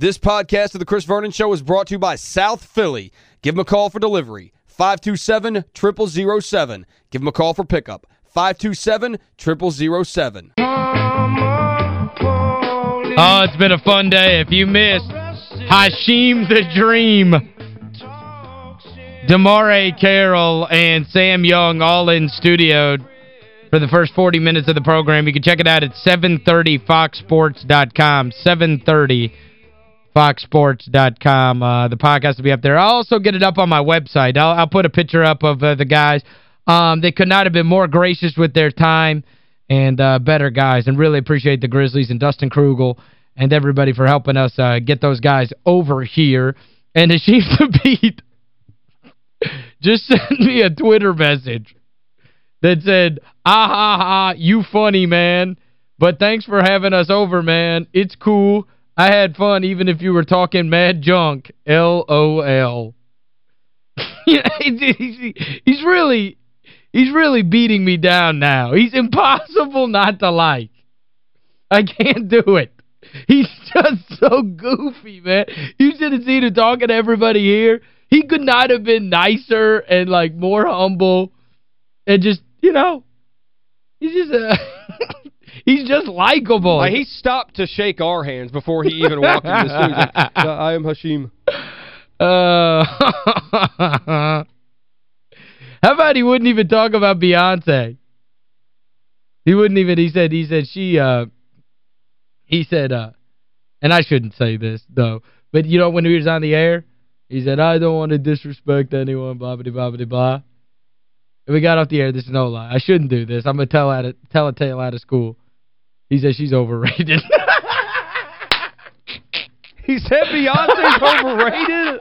This podcast of the Chris Vernon Show is brought to you by South Philly. Give them a call for delivery. 527-0007. Give them a call for pickup. 527-0007. Oh, it's been a fun day. If you missed Hasheem the Dream, DeMarre Carroll, and Sam Young all in studio for the first 40 minutes of the program, you can check it out at 730foxsports.com. 730 foxsports.com. Uh, the podcast will be up there. I'll also get it up on my website. I'll, I'll put a picture up of uh, the guys. Um, they could not have been more gracious with their time and uh, better guys. And really appreciate the Grizzlies and Dustin Krugel and everybody for helping us uh, get those guys over here. And Hasheem Thabeet just sent me a Twitter message that said, ah ha ha, you funny, man. But thanks for having us over, man. It's cool. I had fun even if you were talking mad junk. L-O-L. he's really he's really beating me down now. He's impossible not to like. I can't do it. He's just so goofy, man. You should have seen him talking to everybody here. He could not have been nicer and, like, more humble and just, you know, he's just a... He's just likable. Like, he stopped to shake our hands before he even walked in the studio. Like, I am Hasheem. Uh, how about he wouldn't even talk about Beyonce? He wouldn't even, he said, he said she, uh, he said, uh, and I shouldn't say this, though, but you know when he was on the air, he said, I don't want to disrespect anyone, blah, blah, blah, blah, blah. And we got off the air, this is no lie. I shouldn't do this. I'm going to tell, out of, tell a tale out of school. He said she's overrated. he said Beyonce's overrated?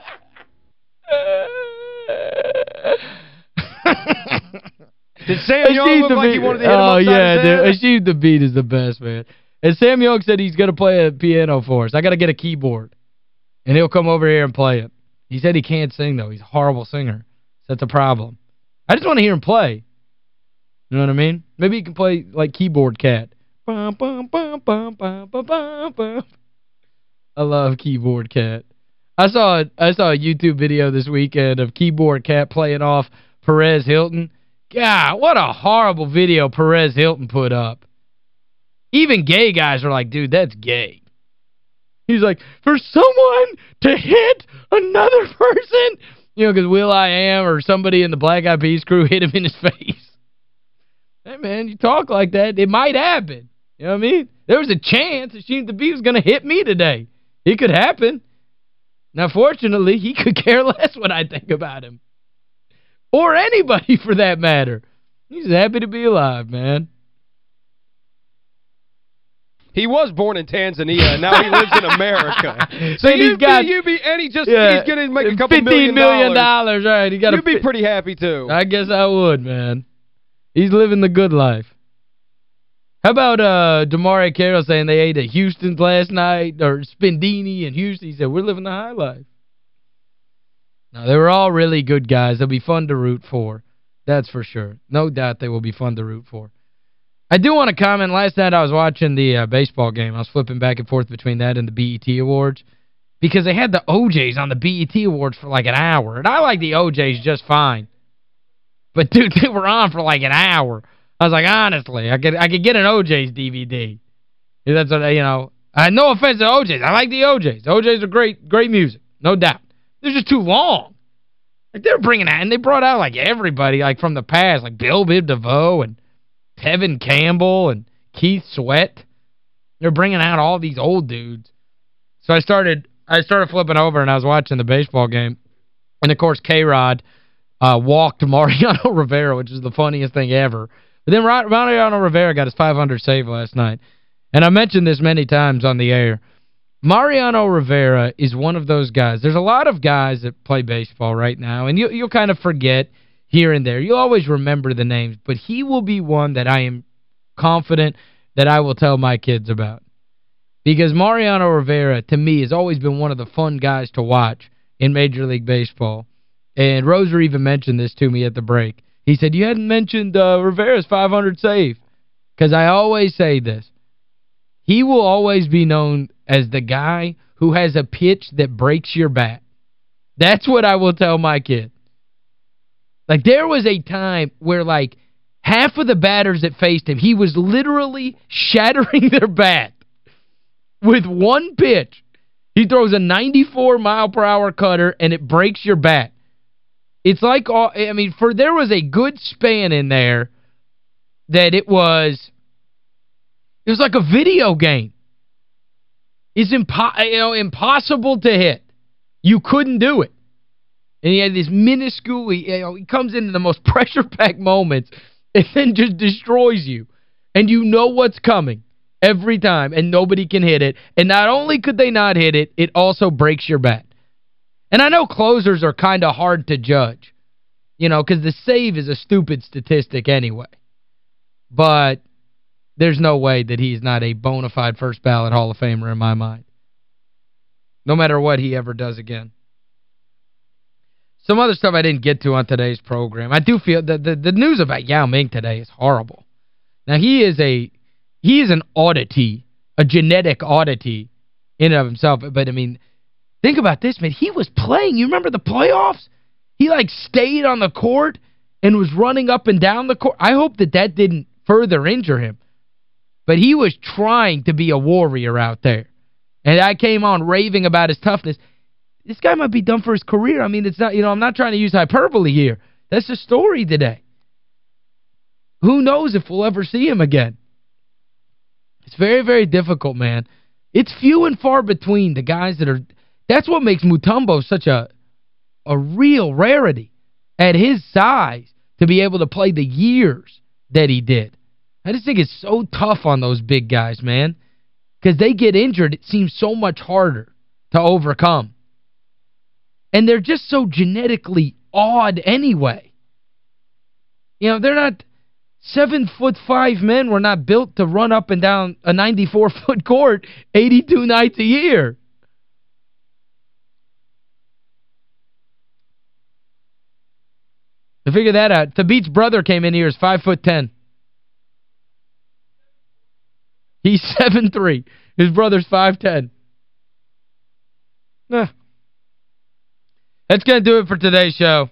Did Sam Young look like he wanted to hit him Oh, yeah, dude. Hasheem Thabeet is the best, man. And Sam Young said he's going to play a piano for us. I got to get a keyboard. And he'll come over here and play it. He said he can't sing, though. He's a horrible singer. That's a problem. I just want to hear him play. You know what I mean? Maybe he can play, like, Keyboard Cat. I love Keyboard Cat. I saw I saw a YouTube video this weekend of Keyboard Cat playing off Perez Hilton. God, what a horrible video Perez Hilton put up. Even gay guys are like, dude, that's gay. He's like, for someone to hit another person, you know, because will.i.am or somebody in the Black Eyed Peas crew hit him in his face. Hey, man, you talk like that, it might happen. You know what I mean? There was a chance that Hasheem Thabeet was going to hit me today. It could happen. Now, fortunately, he could care less what I think about him. Or anybody, for that matter. He's happy to be alive, man. He was born in Tanzania, and now he lives in America. So And he's got- be, be, and he just, Yeah, he's going to make a couple $15 million million dollars. dollars, right. He got You'd be pretty happy, too. I guess I would, man. He's living the good life. How about uh DeMarre Carroll saying they ate at Houston's last night, or Spindini and Houston? He said, we're living the high life. No, they were all really good guys. They'll be fun to root for. That's for sure. No doubt they will be fun to root for. I do want to comment. Last night I was watching the uh, baseball game. I was flipping back and forth between that and the BET Awards because they had the O'Jays on the BET Awards for like an hour. And I like the O'Jays just fine. But, dude, they were on for like an hour. I was like, honestly, I could I could get an O'Jays DVD. That's what, you know, I no offense to O'Jays. I like the O'Jays. The O'Jays are great, great music, no doubt. They're just too long. Like, they're bringing out, and they brought out, like, everybody, like, from the past, like Bell Biv DeVoe and Tevin Campbell and Keith Sweat. They're bringing out all these old dudes. So I started I started flipping over, and I was watching the baseball game. And, of course, K-Rod uh, walked Mariano Rivera, which is the funniest thing ever. But then Mariano Rivera got his 500 save last night. And I mentioned this many times on the air. Mariano Rivera is one of those guys. There's a lot of guys that play baseball right now, and you, you'll kind of forget here and there. You'll always remember the names, but he will be one that I am confident that I will tell my kids about. Because Mariano Rivera, to me, has always been one of the fun guys to watch in Major League Baseball. And Roser even mentioned this to me at the break. He said, you hadn't mentioned uh, Rivera's 500 save. Because I always say this. He will always be known as the guy who has a pitch that breaks your bat. That's what I will tell my kid. Like, there was a time where, like, half of the batters that faced him, he was literally shattering their bat with one pitch. He throws a 94 mile per hour cutter and it breaks your bat. It's like all I mean for there was a good span in there that it was it was like a video game. It's impo you know, impossible to hit. You couldn't do it. And he had this minuscule, you know, he comes into the most pressure-packed moments and then just destroys you. And you know what's coming every time, and nobody can hit it. And not only could they not hit it, it also breaks your bat. And I know closers are kind of hard to judge, you know, because the save is a stupid statistic anyway. But there's no way that he's not a bona fide first ballot Hall of Famer in my mind. No matter what he ever does again. Some other stuff I didn't get to on today's program. I do feel that the, the news about Yao Ming today is horrible. Now, he is a he is an oddity, a genetic oddity in and of himself. But, I mean, think about this, man. He was playing. You remember the playoffs? He, like, stayed on the court and was running up and down the court. I hope that that didn't further injure him. But he was trying to be a warrior out there. And I came on raving about his toughness. This guy might be done for his career. I mean, it's not, you know, I'm not trying to use hyperbole here. That's the story today. Who knows if we'll ever see him again. It's very, very difficult, man. It's few and far between the guys that are... That's what makes Mutombo such a a real rarity at his size to be able to play the years that he did. I just think it's so tough on those big guys, man. Because they get injured, it seems so much harder to overcome. And they're just so genetically odd anyway. You know, they're not Seven foot five men were not built to run up and down a 94-foot court 82 nights a year. Figure that out, Thabeet's brother came in here is 5 foot 10. He's seven three. His brother's 5'10". Nah. That's going to do it for today's show.